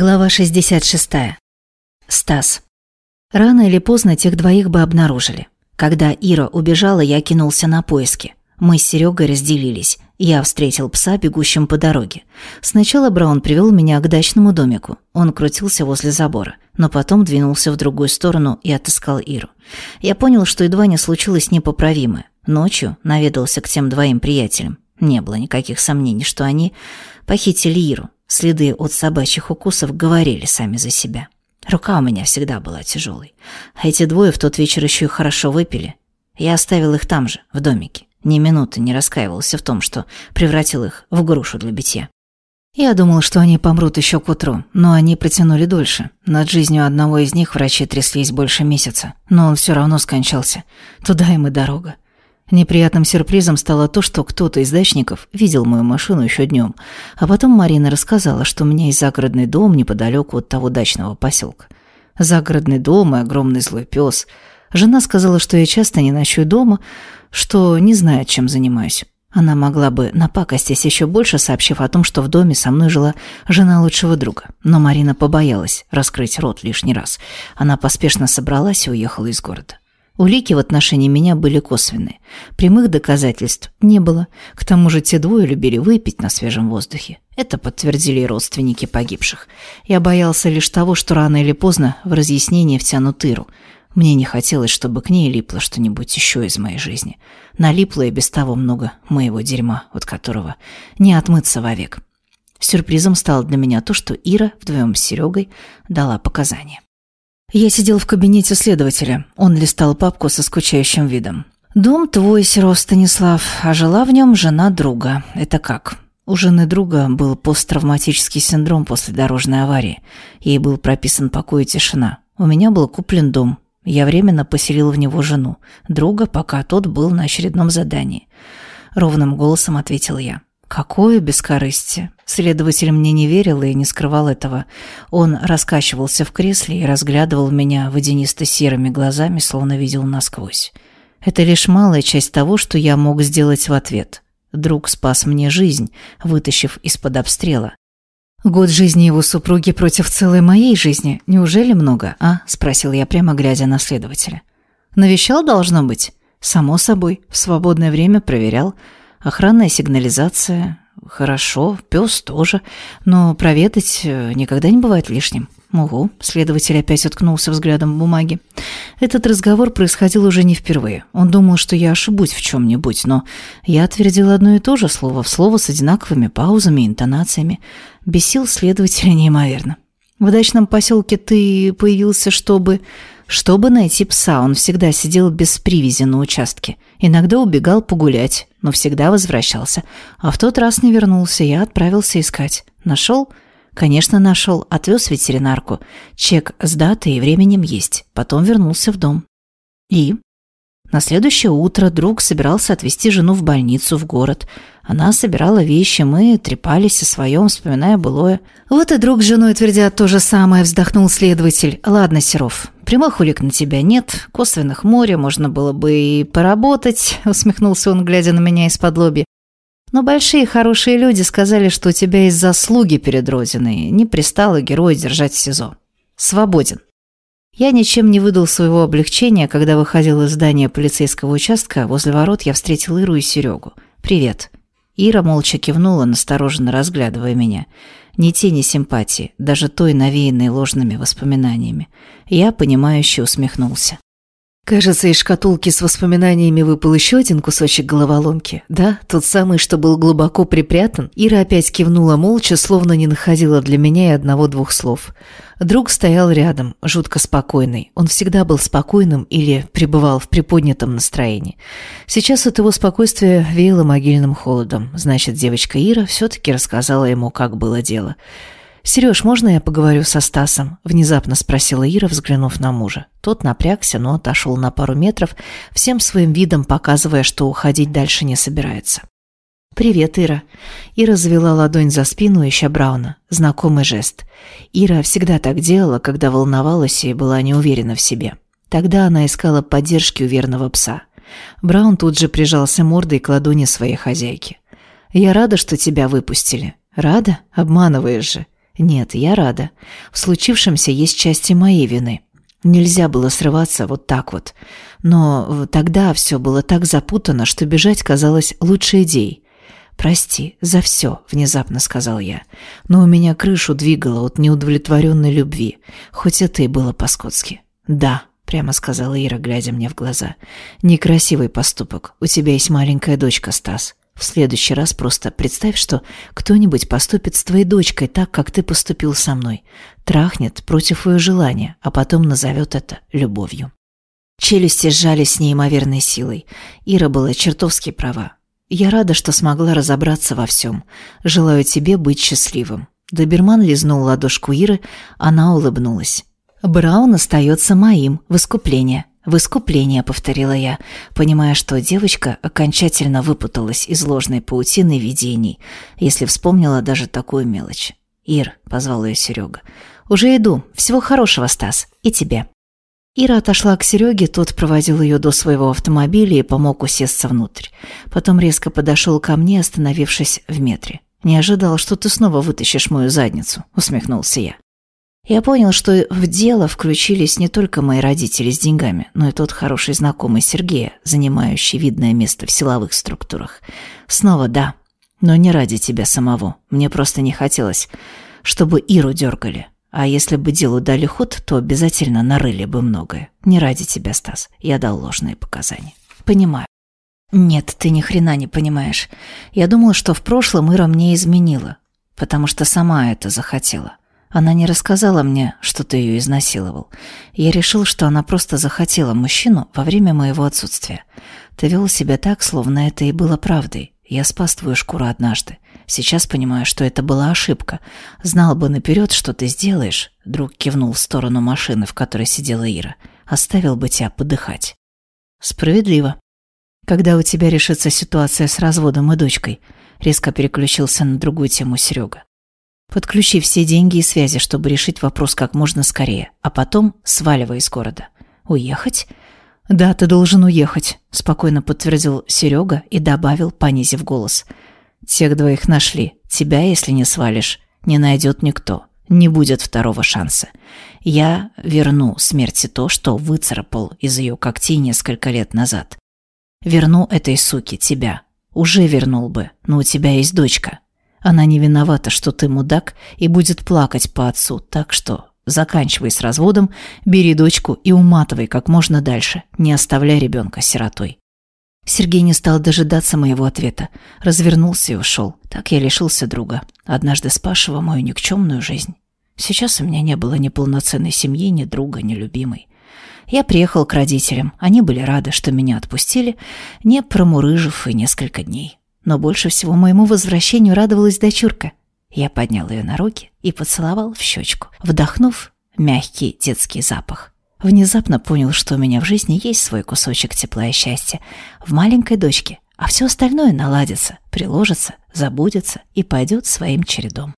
Глава 66. Стас. Рано или поздно тех двоих бы обнаружили. Когда Ира убежала, я кинулся на поиски. Мы с Серегой разделились. Я встретил пса, бегущим по дороге. Сначала Браун привел меня к дачному домику. Он крутился возле забора, но потом двинулся в другую сторону и отыскал Иру. Я понял, что едва не случилось непоправимое. Ночью наведался к тем двоим приятелям. Не было никаких сомнений, что они похитили Иру. Следы от собачьих укусов говорили сами за себя. Рука у меня всегда была тяжелой. А эти двое в тот вечер еще и хорошо выпили. Я оставил их там же, в домике. Ни минуты не раскаивался в том, что превратил их в грушу для битья. Я думал, что они помрут еще к утру, но они протянули дольше. Над жизнью одного из них врачи тряслись больше месяца, но он все равно скончался. Туда им и дорога. Неприятным сюрпризом стало то, что кто-то из дачников видел мою машину еще днем, а потом Марина рассказала, что у меня есть загородный дом неподалеку от того дачного поселка. Загородный дом и огромный злой пес. Жена сказала, что я часто не ночую дома, что не знает, чем занимаюсь. Она могла бы напакостить еще больше, сообщив о том, что в доме со мной жила жена лучшего друга. Но Марина побоялась раскрыть рот лишний раз. Она поспешно собралась и уехала из города. Улики в отношении меня были косвенные. Прямых доказательств не было. К тому же те двое любили выпить на свежем воздухе. Это подтвердили и родственники погибших. Я боялся лишь того, что рано или поздно в разъяснение втянут Иру. Мне не хотелось, чтобы к ней липло что-нибудь еще из моей жизни. Налипло и без того много моего дерьма, от которого не отмыться вовек. Сюрпризом стало для меня то, что Ира вдвоем с Серегой дала показания. Я сидел в кабинете следователя. Он листал папку со скучающим видом. «Дом твой, Серов Станислав, а жила в нем жена друга. Это как?» У жены друга был посттравматический синдром после дорожной аварии. Ей был прописан покой и тишина. У меня был куплен дом. Я временно поселил в него жену, друга, пока тот был на очередном задании. Ровным голосом ответил я. Какое бескорыстие. Следователь мне не верил и не скрывал этого. Он раскачивался в кресле и разглядывал меня водянисто-серыми глазами, словно видел насквозь. Это лишь малая часть того, что я мог сделать в ответ. Друг спас мне жизнь, вытащив из-под обстрела. Год жизни его супруги против целой моей жизни. Неужели много, а? спросил я прямо глядя на следователя. Навещал должно быть. Само собой, в свободное время проверял. Охранная сигнализация. Хорошо, пес тоже. Но проведать э, никогда не бывает лишним. Угу, следователь опять уткнулся взглядом в бумаги. Этот разговор происходил уже не впервые. Он думал, что я ошибусь в чем-нибудь, но я отвердил одно и то же слово в слово с одинаковыми паузами и интонациями. Бесил следователя неимоверно. В дачном поселке ты появился, чтобы... Чтобы найти пса, он всегда сидел без привязи на участке. Иногда убегал погулять, но всегда возвращался. А в тот раз не вернулся, я отправился искать. Нашел? Конечно, нашел. Отвез ветеринарку. Чек с датой и временем есть. Потом вернулся в дом. И? На следующее утро друг собирался отвезти жену в больницу в город. Она собирала вещи, мы трепались о своем, вспоминая былое. Вот и друг с женой твердят то же самое, вздохнул следователь. Ладно, Серов, прямых улик на тебя нет, косвенных море, можно было бы и поработать, усмехнулся он, глядя на меня из-под лоби. Но большие хорошие люди сказали, что у тебя есть заслуги перед Родиной, не пристало героя держать в СИЗО. Свободен. Я ничем не выдал своего облегчения, когда выходил из здания полицейского участка. Возле ворот я встретил Иру и Серегу. «Привет». Ира молча кивнула, настороженно разглядывая меня. Ни тени симпатии, даже той навеянной ложными воспоминаниями. Я, понимающе усмехнулся. Кажется, из шкатулки с воспоминаниями выпал еще один кусочек головоломки. Да, тот самый, что был глубоко припрятан. Ира опять кивнула молча, словно не находила для меня и одного-двух слов. Друг стоял рядом, жутко спокойный. Он всегда был спокойным или пребывал в приподнятом настроении. Сейчас от его спокойствия веяло могильным холодом. Значит, девочка Ира все-таки рассказала ему, как было дело. «Сереж, можно я поговорю со Стасом?» – внезапно спросила Ира, взглянув на мужа. Тот напрягся, но отошел на пару метров, всем своим видом показывая, что уходить дальше не собирается. «Привет, Ира». Ира завела ладонь за спину, ища Брауна. Знакомый жест. Ира всегда так делала, когда волновалась и была не уверена в себе. Тогда она искала поддержки у верного пса. Браун тут же прижался мордой к ладони своей хозяйки. «Я рада, что тебя выпустили». «Рада? Обманываешь же». Нет, я рада. В случившемся есть части моей вины. Нельзя было срываться вот так вот. Но тогда все было так запутано, что бежать казалось лучшей идеей. «Прости за все», — внезапно сказал я. «Но у меня крышу двигало от неудовлетворенной любви, хоть это и было по-скотски». «Да», — прямо сказала Ира, глядя мне в глаза. «Некрасивый поступок. У тебя есть маленькая дочка, Стас. В следующий раз просто представь, что кто-нибудь поступит с твоей дочкой так, как ты поступил со мной. Трахнет против ее желания, а потом назовет это любовью». Челюсти сжались с неимоверной силой. Ира была чертовски права. Я рада, что смогла разобраться во всем. Желаю тебе быть счастливым». Доберман лизнул ладошку Иры, она улыбнулась. «Браун остается моим в искупление». «В искупление», — повторила я, понимая, что девочка окончательно выпуталась из ложной паутины видений, если вспомнила даже такую мелочь. «Ир», — позвал ее Серега, — «уже иду. Всего хорошего, Стас. И тебе». Ира отошла к Сереге, тот проводил ее до своего автомобиля и помог усесться внутрь. Потом резко подошел ко мне, остановившись в метре. «Не ожидал, что ты снова вытащишь мою задницу», — усмехнулся я. Я понял, что в дело включились не только мои родители с деньгами, но и тот хороший знакомый Сергея, занимающий видное место в силовых структурах. Снова да, но не ради тебя самого. Мне просто не хотелось, чтобы Иру дергали. А если бы делу дали ход, то обязательно нарыли бы многое. Не ради тебя, Стас. Я дал ложные показания. Понимаю. Нет, ты ни хрена не понимаешь. Я думала, что в прошлом Ира мне изменила, потому что сама это захотела. Она не рассказала мне, что ты ее изнасиловал. Я решил, что она просто захотела мужчину во время моего отсутствия. Ты вел себя так, словно это и было правдой. Я спас твою шкуру однажды. Сейчас понимаю, что это была ошибка. Знал бы наперед, что ты сделаешь. Друг кивнул в сторону машины, в которой сидела Ира. Оставил бы тебя подыхать. Справедливо. Когда у тебя решится ситуация с разводом и дочкой, резко переключился на другую тему Серега. Подключи все деньги и связи, чтобы решить вопрос как можно скорее, а потом сваливай из города. Уехать? «Да, ты должен уехать», – спокойно подтвердил Серега и добавил, понизив голос. «Тех двоих нашли. Тебя, если не свалишь, не найдет никто. Не будет второго шанса. Я верну смерти то, что выцарапал из ее когтей несколько лет назад. Верну этой суке тебя. Уже вернул бы, но у тебя есть дочка. Она не виновата, что ты мудак, и будет плакать по отцу, так что Заканчивай с разводом, бери дочку и уматывай как можно дальше, не оставляй ребенка сиротой. Сергей не стал дожидаться моего ответа. Развернулся и ушел. Так я лишился друга, однажды спасшего мою никчемную жизнь. Сейчас у меня не было ни полноценной семьи, ни друга, ни любимой. Я приехал к родителям. Они были рады, что меня отпустили, не промурыжив и несколько дней. Но больше всего моему возвращению радовалась дочурка. Я поднял ее на руки и поцеловал в щечку, вдохнув мягкий детский запах. Внезапно понял, что у меня в жизни есть свой кусочек тепла и счастья в маленькой дочке, а все остальное наладится, приложится, забудется и пойдет своим чередом.